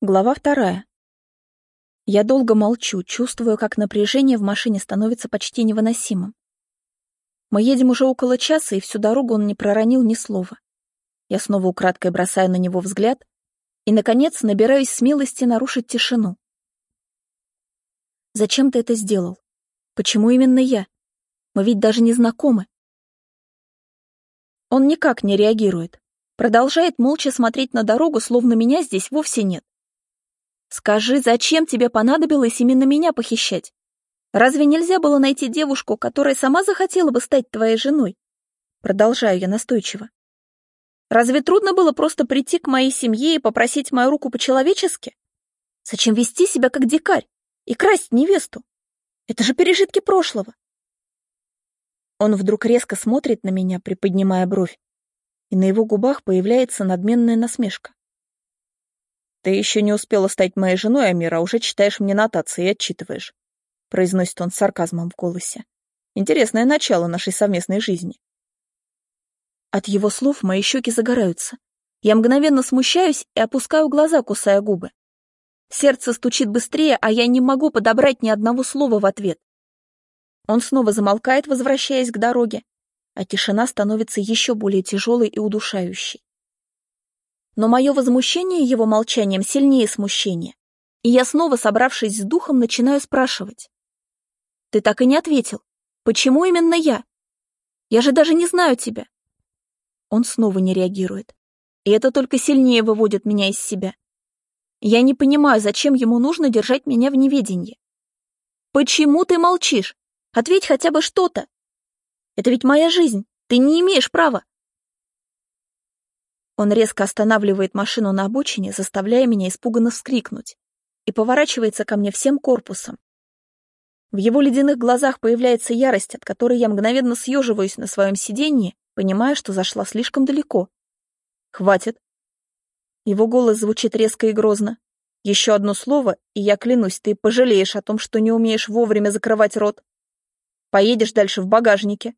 Глава вторая. Я долго молчу, чувствую, как напряжение в машине становится почти невыносимым. Мы едем уже около часа, и всю дорогу он не проронил ни слова. Я снова украдкой бросаю на него взгляд и, наконец, набираюсь смелости нарушить тишину. «Зачем ты это сделал? Почему именно я? Мы ведь даже не знакомы». Он никак не реагирует, продолжает молча смотреть на дорогу, словно меня здесь вовсе нет. Скажи, зачем тебе понадобилось именно меня похищать? Разве нельзя было найти девушку, которая сама захотела бы стать твоей женой? Продолжаю я настойчиво. Разве трудно было просто прийти к моей семье и попросить мою руку по-человечески? Зачем вести себя как дикарь и красть невесту? Это же пережитки прошлого. Он вдруг резко смотрит на меня, приподнимая бровь, и на его губах появляется надменная насмешка. «Ты еще не успела стать моей женой, Амира, а уже читаешь мне нотации и отчитываешь», — произносит он с сарказмом в голосе. «Интересное начало нашей совместной жизни». От его слов мои щеки загораются. Я мгновенно смущаюсь и опускаю глаза, кусая губы. Сердце стучит быстрее, а я не могу подобрать ни одного слова в ответ. Он снова замолкает, возвращаясь к дороге, а тишина становится еще более тяжелой и удушающей но мое возмущение его молчанием сильнее смущения. И я снова, собравшись с духом, начинаю спрашивать. «Ты так и не ответил. Почему именно я? Я же даже не знаю тебя». Он снова не реагирует. И это только сильнее выводит меня из себя. Я не понимаю, зачем ему нужно держать меня в неведении. «Почему ты молчишь? Ответь хотя бы что-то. Это ведь моя жизнь. Ты не имеешь права. Он резко останавливает машину на обочине, заставляя меня испуганно вскрикнуть, и поворачивается ко мне всем корпусом. В его ледяных глазах появляется ярость, от которой я мгновенно съеживаюсь на своем сиденье, понимая, что зашла слишком далеко. «Хватит!» Его голос звучит резко и грозно. «Еще одно слово, и я клянусь, ты пожалеешь о том, что не умеешь вовремя закрывать рот. Поедешь дальше в багажнике,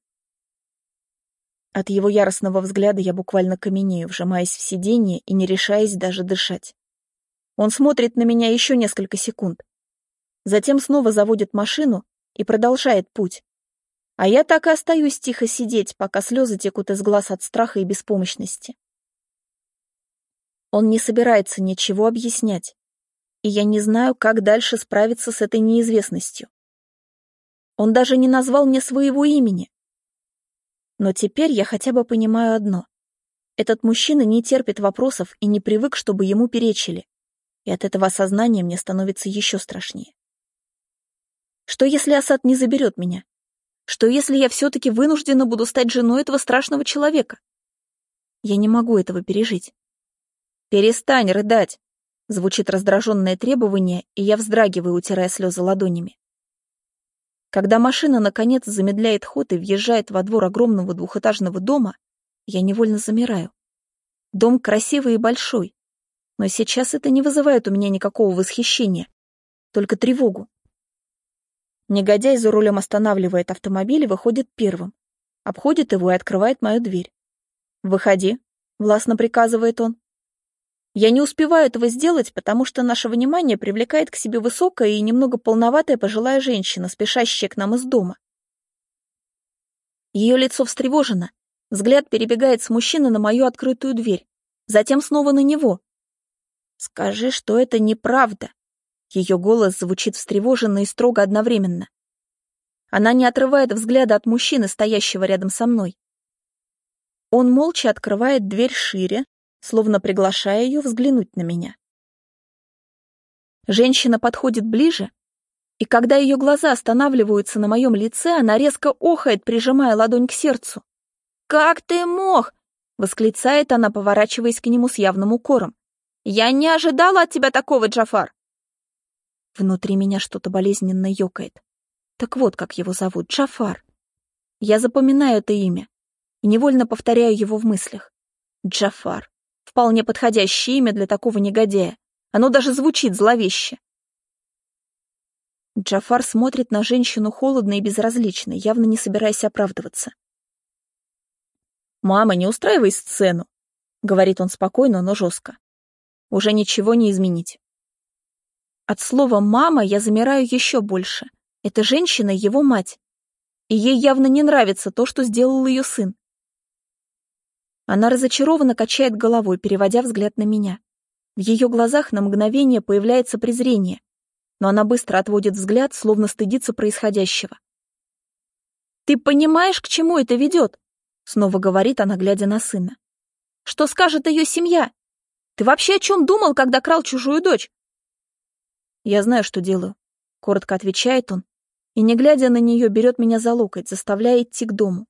от его яростного взгляда я буквально каменею, вжимаясь в сиденье и не решаясь даже дышать. Он смотрит на меня еще несколько секунд. Затем снова заводит машину и продолжает путь. А я так и остаюсь тихо сидеть, пока слезы текут из глаз от страха и беспомощности. Он не собирается ничего объяснять, и я не знаю, как дальше справиться с этой неизвестностью. Он даже не назвал мне своего имени, но теперь я хотя бы понимаю одно. Этот мужчина не терпит вопросов и не привык, чтобы ему перечили. И от этого осознания мне становится еще страшнее. Что если Асад не заберет меня? Что если я все-таки вынуждена буду стать женой этого страшного человека? Я не могу этого пережить. «Перестань рыдать!» Звучит раздраженное требование, и я вздрагиваю, утирая слезы ладонями. Когда машина, наконец, замедляет ход и въезжает во двор огромного двухэтажного дома, я невольно замираю. Дом красивый и большой, но сейчас это не вызывает у меня никакого восхищения, только тревогу. Негодяй за рулем останавливает автомобиль и выходит первым, обходит его и открывает мою дверь. «Выходи», — властно приказывает он. Я не успеваю этого сделать, потому что наше внимание привлекает к себе высокая и немного полноватая пожилая женщина, спешащая к нам из дома. Ее лицо встревожено, взгляд перебегает с мужчины на мою открытую дверь, затем снова на него. «Скажи, что это неправда!» Ее голос звучит встревоженно и строго одновременно. Она не отрывает взгляда от мужчины, стоящего рядом со мной. Он молча открывает дверь шире, словно приглашая ее взглянуть на меня. Женщина подходит ближе, и когда ее глаза останавливаются на моем лице, она резко охает, прижимая ладонь к сердцу. «Как ты мог?» — восклицает она, поворачиваясь к нему с явным укором. «Я не ожидала от тебя такого, Джафар!» Внутри меня что-то болезненно ёкает. Так вот, как его зовут, Джафар. Я запоминаю это имя и невольно повторяю его в мыслях. Джафар. Вполне подходящее имя для такого негодяя. Оно даже звучит зловеще. Джафар смотрит на женщину холодно и безразлично, явно не собираясь оправдываться. «Мама, не устраивай сцену», — говорит он спокойно, но жестко. «Уже ничего не изменить. От слова «мама» я замираю еще больше. Эта женщина — его мать. И ей явно не нравится то, что сделал ее сын. Она разочарованно качает головой, переводя взгляд на меня. В ее глазах на мгновение появляется презрение, но она быстро отводит взгляд, словно стыдится происходящего. «Ты понимаешь, к чему это ведет?» Снова говорит она, глядя на сына. «Что скажет ее семья? Ты вообще о чем думал, когда крал чужую дочь?» «Я знаю, что делаю», — коротко отвечает он, и, не глядя на нее, берет меня за локоть, заставляя идти к дому.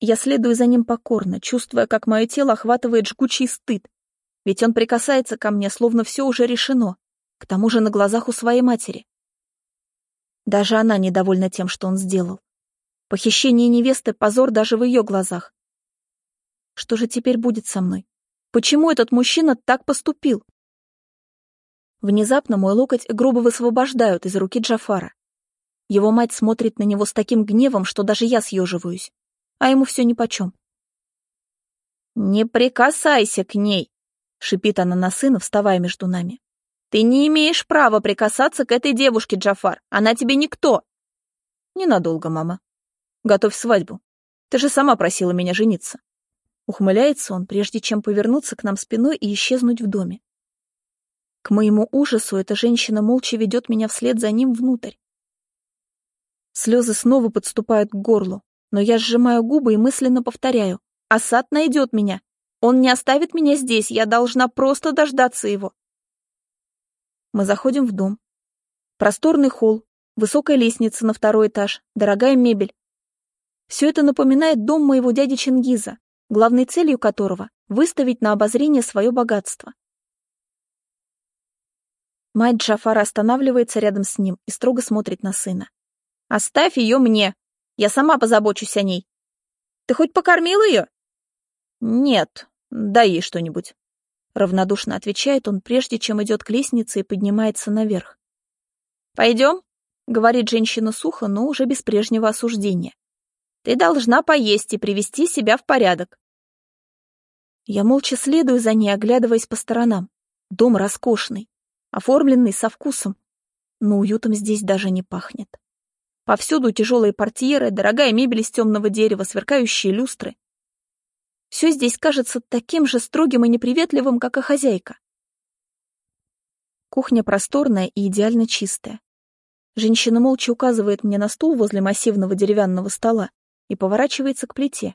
Я следую за ним покорно, чувствуя, как мое тело охватывает жгучий стыд, ведь он прикасается ко мне, словно все уже решено, к тому же на глазах у своей матери. Даже она недовольна тем, что он сделал. Похищение невесты — позор даже в ее глазах. Что же теперь будет со мной? Почему этот мужчина так поступил? Внезапно мой локоть грубо высвобождают из руки Джафара. Его мать смотрит на него с таким гневом, что даже я съеживаюсь а ему все нипочем. «Не прикасайся к ней!» — шипит она на сына, вставая между нами. «Ты не имеешь права прикасаться к этой девушке, Джафар. Она тебе никто!» «Ненадолго, мама. Готовь свадьбу. Ты же сама просила меня жениться». Ухмыляется он, прежде чем повернуться к нам спиной и исчезнуть в доме. К моему ужасу эта женщина молча ведет меня вслед за ним внутрь. Слезы снова подступают к горлу, но я сжимаю губы и мысленно повторяю. Асад найдет меня. Он не оставит меня здесь, я должна просто дождаться его. Мы заходим в дом. Просторный холл, высокая лестница на второй этаж, дорогая мебель. Все это напоминает дом моего дяди Чингиза, главной целью которого — выставить на обозрение свое богатство. Мать Джафара останавливается рядом с ним и строго смотрит на сына. «Оставь ее мне!» Я сама позабочусь о ней. Ты хоть покормил ее? Нет, дай ей что-нибудь. Равнодушно отвечает он, прежде чем идет к лестнице и поднимается наверх. Пойдем, говорит женщина сухо, но уже без прежнего осуждения. Ты должна поесть и привести себя в порядок. Я молча следую за ней, оглядываясь по сторонам. Дом роскошный, оформленный со вкусом, но уютом здесь даже не пахнет. Повсюду тяжелые портьеры, дорогая мебель из темного дерева, сверкающие люстры. Все здесь кажется таким же строгим и неприветливым, как и хозяйка. Кухня просторная и идеально чистая. Женщина молча указывает мне на стул возле массивного деревянного стола и поворачивается к плите.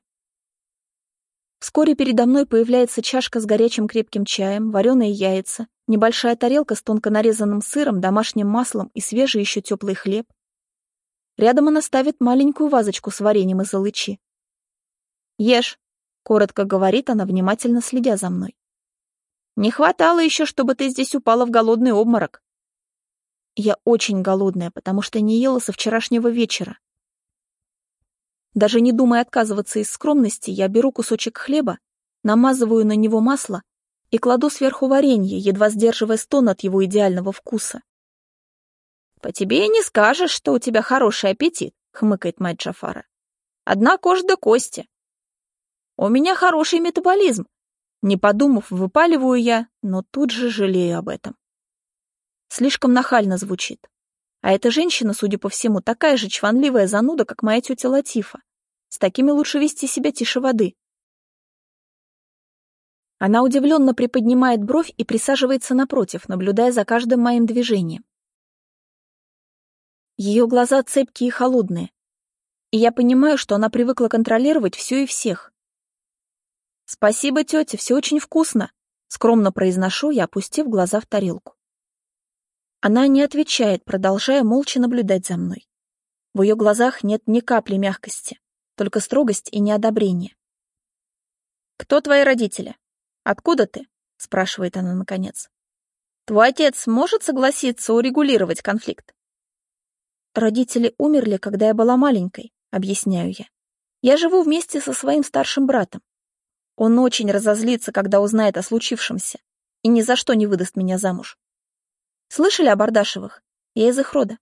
Вскоре передо мной появляется чашка с горячим крепким чаем, вареные яйца, небольшая тарелка с тонко нарезанным сыром, домашним маслом и свежий еще теплый хлеб. Рядом она ставит маленькую вазочку с вареньем из алычи. «Ешь», — коротко говорит она, внимательно следя за мной. «Не хватало еще, чтобы ты здесь упала в голодный обморок». Я очень голодная, потому что не ела со вчерашнего вечера. Даже не думая отказываться из скромности, я беру кусочек хлеба, намазываю на него масло и кладу сверху варенье, едва сдерживая стон от его идеального вкуса. «По тебе и не скажешь, что у тебя хороший аппетит», — хмыкает мать Джафара. «Одна кожа до кости». «У меня хороший метаболизм». Не подумав, выпаливаю я, но тут же жалею об этом. Слишком нахально звучит. А эта женщина, судя по всему, такая же чванливая зануда, как моя тетя Латифа. С такими лучше вести себя тише воды. Она удивленно приподнимает бровь и присаживается напротив, наблюдая за каждым моим движением. Ее глаза цепкие и холодные. И я понимаю, что она привыкла контролировать все и всех. «Спасибо, тетя, все очень вкусно», — скромно произношу я, опустив глаза в тарелку. Она не отвечает, продолжая молча наблюдать за мной. В ее глазах нет ни капли мягкости, только строгость и неодобрение. «Кто твои родители? Откуда ты?» — спрашивает она наконец. «Твой отец может согласиться урегулировать конфликт?» Родители умерли, когда я была маленькой, объясняю я. Я живу вместе со своим старшим братом. Он очень разозлится, когда узнает о случившемся, и ни за что не выдаст меня замуж. Слышали о Бардашевых? Я из их рода.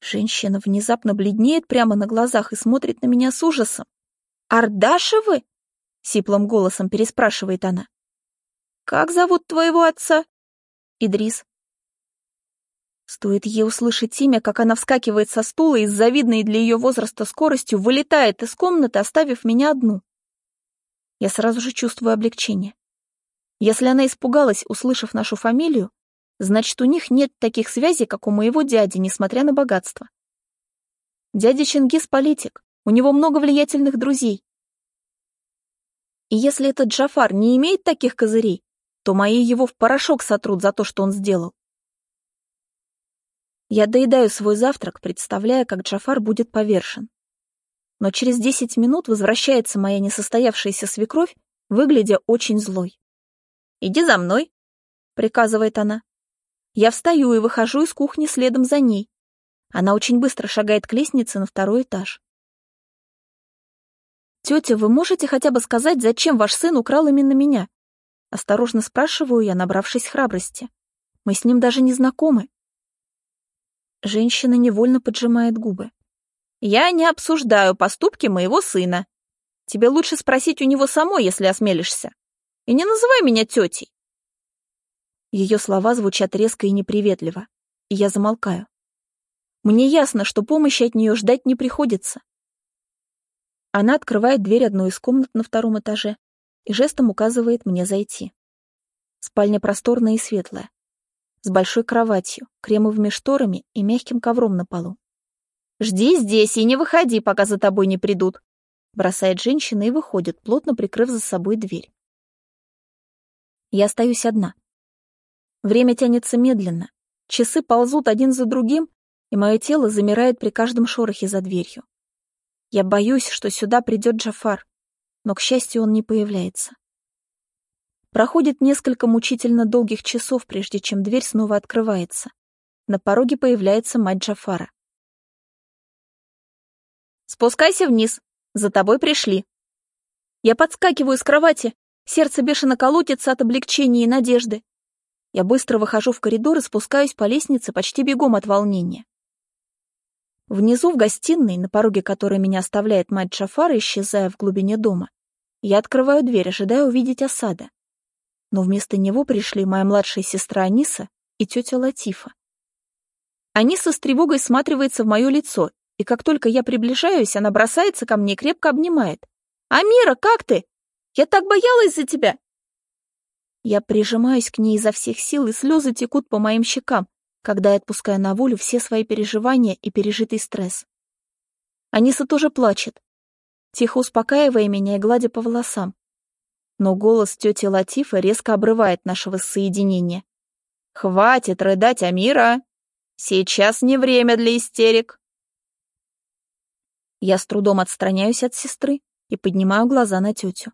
Женщина внезапно бледнеет прямо на глазах и смотрит на меня с ужасом. «Ардашевы?» — сиплым голосом переспрашивает она. «Как зовут твоего отца?» «Идрис», Стоит ей услышать имя, как она вскакивает со стула и с завидной для ее возраста скоростью вылетает из комнаты, оставив меня одну. Я сразу же чувствую облегчение. Если она испугалась, услышав нашу фамилию, значит, у них нет таких связей, как у моего дяди, несмотря на богатство. Дядя Чингис — политик, у него много влиятельных друзей. И если этот Джафар не имеет таких козырей, то мои его в порошок сотрут за то, что он сделал. Я доедаю свой завтрак, представляя, как Джафар будет повешен. Но через десять минут возвращается моя несостоявшаяся свекровь, выглядя очень злой. «Иди за мной», — приказывает она. Я встаю и выхожу из кухни следом за ней. Она очень быстро шагает к лестнице на второй этаж. «Тетя, вы можете хотя бы сказать, зачем ваш сын украл именно меня?» Осторожно спрашиваю я, набравшись храбрости. Мы с ним даже не знакомы. Женщина невольно поджимает губы. «Я не обсуждаю поступки моего сына. Тебе лучше спросить у него самой, если осмелишься. И не называй меня тетей». Ее слова звучат резко и неприветливо, и я замолкаю. Мне ясно, что помощи от нее ждать не приходится. Она открывает дверь одной из комнат на втором этаже и жестом указывает мне зайти. Спальня просторная и светлая с большой кроватью, кремовыми шторами и мягким ковром на полу. «Жди здесь и не выходи, пока за тобой не придут», бросает женщина и выходит, плотно прикрыв за собой дверь. Я остаюсь одна. Время тянется медленно, часы ползут один за другим, и мое тело замирает при каждом шорохе за дверью. Я боюсь, что сюда придет Джафар, но, к счастью, он не появляется. Проходит несколько мучительно долгих часов, прежде чем дверь снова открывается. На пороге появляется мать Джафара. «Спускайся вниз, за тобой пришли». Я подскакиваю с кровати, сердце бешено колотится от облегчения и надежды. Я быстро выхожу в коридор и спускаюсь по лестнице почти бегом от волнения. Внизу, в гостиной, на пороге которой меня оставляет мать Джафара, исчезая в глубине дома, я открываю дверь, ожидая увидеть осада но вместо него пришли моя младшая сестра Аниса и тетя Латифа. Аниса с тревогой сматривается в мое лицо, и как только я приближаюсь, она бросается ко мне и крепко обнимает. «Амира, как ты? Я так боялась за тебя!» Я прижимаюсь к ней изо всех сил, и слезы текут по моим щекам, когда я отпускаю на волю все свои переживания и пережитый стресс. Аниса тоже плачет, тихо успокаивая меня и гладя по волосам но голос тети Латифа резко обрывает наше воссоединение. «Хватит рыдать, Амира! Сейчас не время для истерик!» Я с трудом отстраняюсь от сестры и поднимаю глаза на тетю.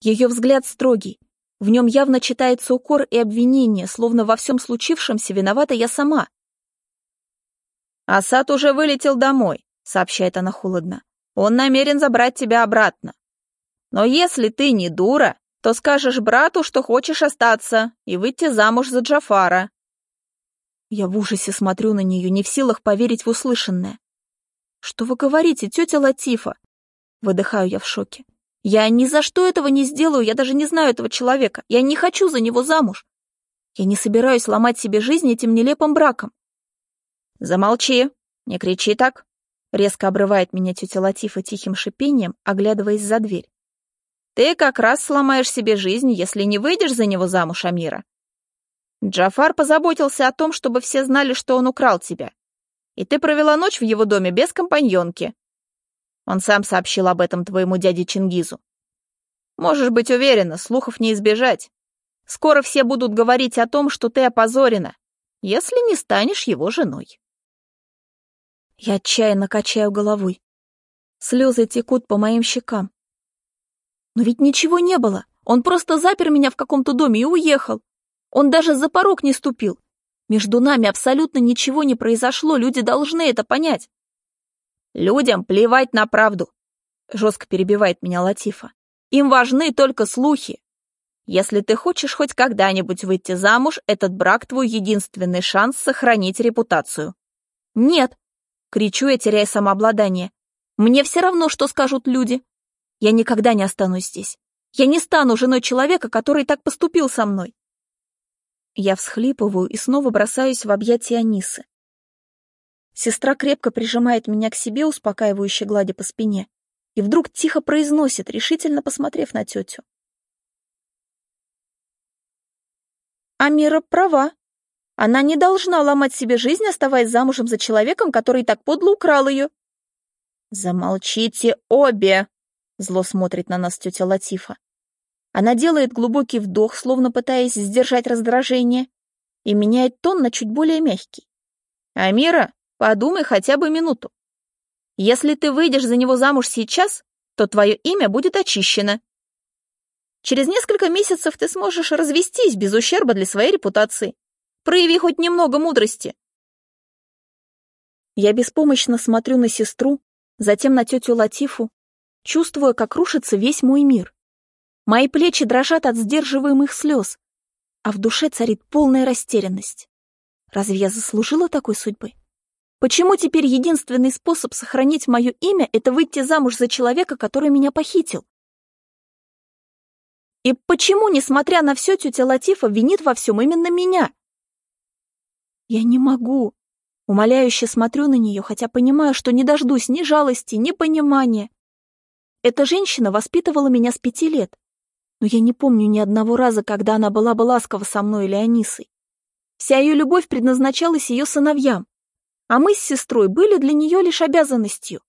Ее взгляд строгий, в нем явно читается укор и обвинение, словно во всем случившемся виновата я сама. «Асад уже вылетел домой», — сообщает она холодно. «Он намерен забрать тебя обратно. Но если ты не дура, то скажешь брату, что хочешь остаться и выйти замуж за Джафара». Я в ужасе смотрю на нее, не в силах поверить в услышанное. «Что вы говорите, тетя Латифа?» Выдыхаю я в шоке. «Я ни за что этого не сделаю, я даже не знаю этого человека. Я не хочу за него замуж. Я не собираюсь ломать себе жизнь этим нелепым браком». «Замолчи, не кричи так», — резко обрывает меня тетя Латифа тихим шипением, оглядываясь за дверь. Ты как раз сломаешь себе жизнь, если не выйдешь за него замуж, Амира. Джафар позаботился о том, чтобы все знали, что он украл тебя. И ты провела ночь в его доме без компаньонки. Он сам сообщил об этом твоему дяде Чингизу. Можешь быть уверена, слухов не избежать. Скоро все будут говорить о том, что ты опозорена, если не станешь его женой. Я отчаянно качаю головой. Слезы текут по моим щекам. Но ведь ничего не было. Он просто запер меня в каком-то доме и уехал. Он даже за порог не ступил. Между нами абсолютно ничего не произошло, люди должны это понять. Людям плевать на правду, жестко перебивает меня Латифа. Им важны только слухи. Если ты хочешь хоть когда-нибудь выйти замуж, этот брак твой единственный шанс сохранить репутацию. Нет, кричу я, теряя самообладание. Мне все равно, что скажут люди. Я никогда не останусь здесь. Я не стану женой человека, который так поступил со мной. Я всхлипываю и снова бросаюсь в объятия Анисы. Сестра крепко прижимает меня к себе, успокаивающе гладя по спине, и вдруг тихо произносит, решительно посмотрев на тетю. Амира права. Она не должна ломать себе жизнь, оставаясь замужем за человеком, который так подло украл ее. «Замолчите обе!» — зло смотрит на нас тетя Латифа. Она делает глубокий вдох, словно пытаясь сдержать раздражение, и меняет тон на чуть более мягкий. «Амира, подумай хотя бы минуту. Если ты выйдешь за него замуж сейчас, то твое имя будет очищено. Через несколько месяцев ты сможешь развестись без ущерба для своей репутации. Прояви хоть немного мудрости. Я беспомощно смотрю на сестру, затем на тетю Латифу, чувствуя, как рушится весь мой мир. Мои плечи дрожат от сдерживаемых слез, а в душе царит полная растерянность. Разве я заслужила такой судьбы? Почему теперь единственный способ сохранить мое имя — это выйти замуж за человека, который меня похитил? И почему, несмотря на все, тетя Латифа винит во всем именно меня? Я не могу. Умоляюще смотрю на нее, хотя понимаю, что не дождусь ни жалости, ни понимания. Эта женщина воспитывала меня с пяти лет, но я не помню ни одного раза, когда она была бы ласкова со мной или Анисой. Вся ее любовь предназначалась ее сыновьям, а мы с сестрой были для нее лишь обязанностью.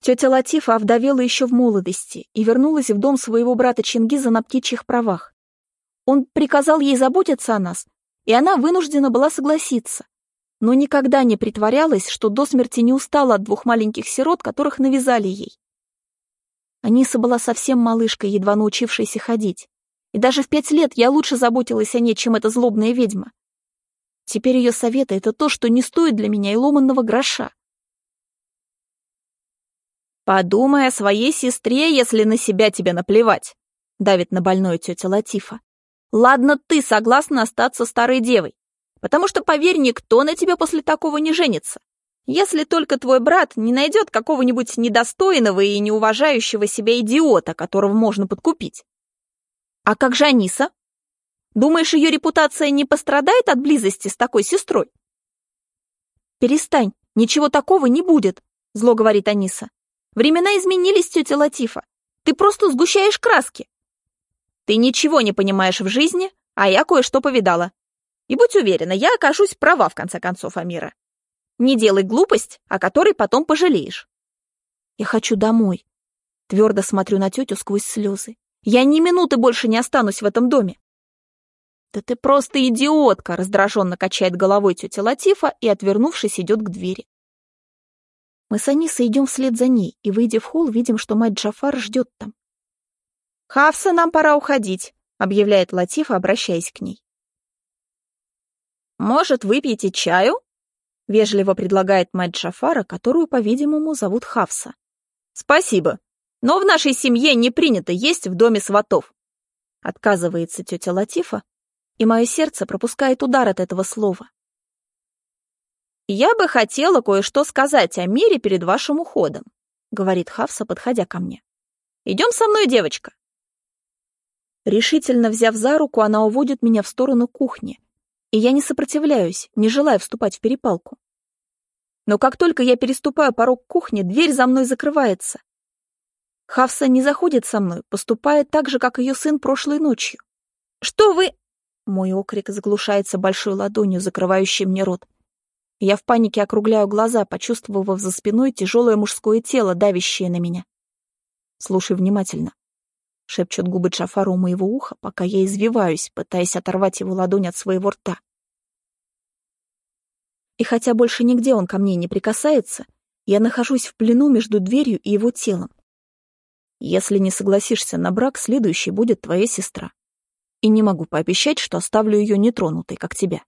Тетя Латифа овдовела еще в молодости и вернулась в дом своего брата Чингиза на птичьих правах. Он приказал ей заботиться о нас, и она вынуждена была согласиться, но никогда не притворялась, что до смерти не устала от двух маленьких сирот, которых навязали ей. Аниса была совсем малышкой, едва научившейся ходить, и даже в пять лет я лучше заботилась о ней, чем эта злобная ведьма. Теперь ее советы — это то, что не стоит для меня и ломанного гроша. «Подумай о своей сестре, если на себя тебе наплевать», — давит на больную тетя Латифа. «Ладно, ты согласна остаться старой девой, потому что, поверь, никто на тебя после такого не женится. Если только твой брат не найдет какого-нибудь недостойного и неуважающего себя идиота, которого можно подкупить. А как же Аниса? Думаешь, ее репутация не пострадает от близости с такой сестрой? Перестань, ничего такого не будет, зло говорит Аниса. Времена изменились, тетя Латифа. Ты просто сгущаешь краски. Ты ничего не понимаешь в жизни, а я кое-что повидала. И будь уверена, я окажусь права в конце концов, Амира. Не делай глупость, о которой потом пожалеешь. Я хочу домой. Твердо смотрю на тетю сквозь слезы. Я ни минуты больше не останусь в этом доме. Да ты просто идиотка, раздраженно качает головой тетя Латифа и, отвернувшись, идет к двери. Мы с Анисой идем вслед за ней и, выйдя в холл, видим, что мать Джафар ждет там. «Хавса, нам пора уходить», — объявляет Латифа, обращаясь к ней. «Может, выпьете чаю?» — вежливо предлагает мать Джафара, которую, по-видимому, зовут Хавса. «Спасибо, но в нашей семье не принято есть в доме сватов», — отказывается тетя Латифа, и мое сердце пропускает удар от этого слова. «Я бы хотела кое-что сказать о мире перед вашим уходом», — говорит Хавса, подходя ко мне. «Идем со мной, девочка». Решительно взяв за руку, она уводит меня в сторону кухни, и я не сопротивляюсь, не желая вступать в перепалку. Но как только я переступаю порог кухни, дверь за мной закрывается. Хавса не заходит со мной, поступает так же, как ее сын прошлой ночью. «Что вы...» Мой окрик заглушается большой ладонью, закрывающей мне рот. Я в панике округляю глаза, почувствовав за спиной тяжелое мужское тело, давящее на меня. «Слушай внимательно», — шепчут губы Джафара у моего уха, пока я извиваюсь, пытаясь оторвать его ладонь от своего рта. И хотя больше нигде он ко мне не прикасается, я нахожусь в плену между дверью и его телом. Если не согласишься на брак, следующей будет твоя сестра. И не могу пообещать, что оставлю ее нетронутой, как тебя.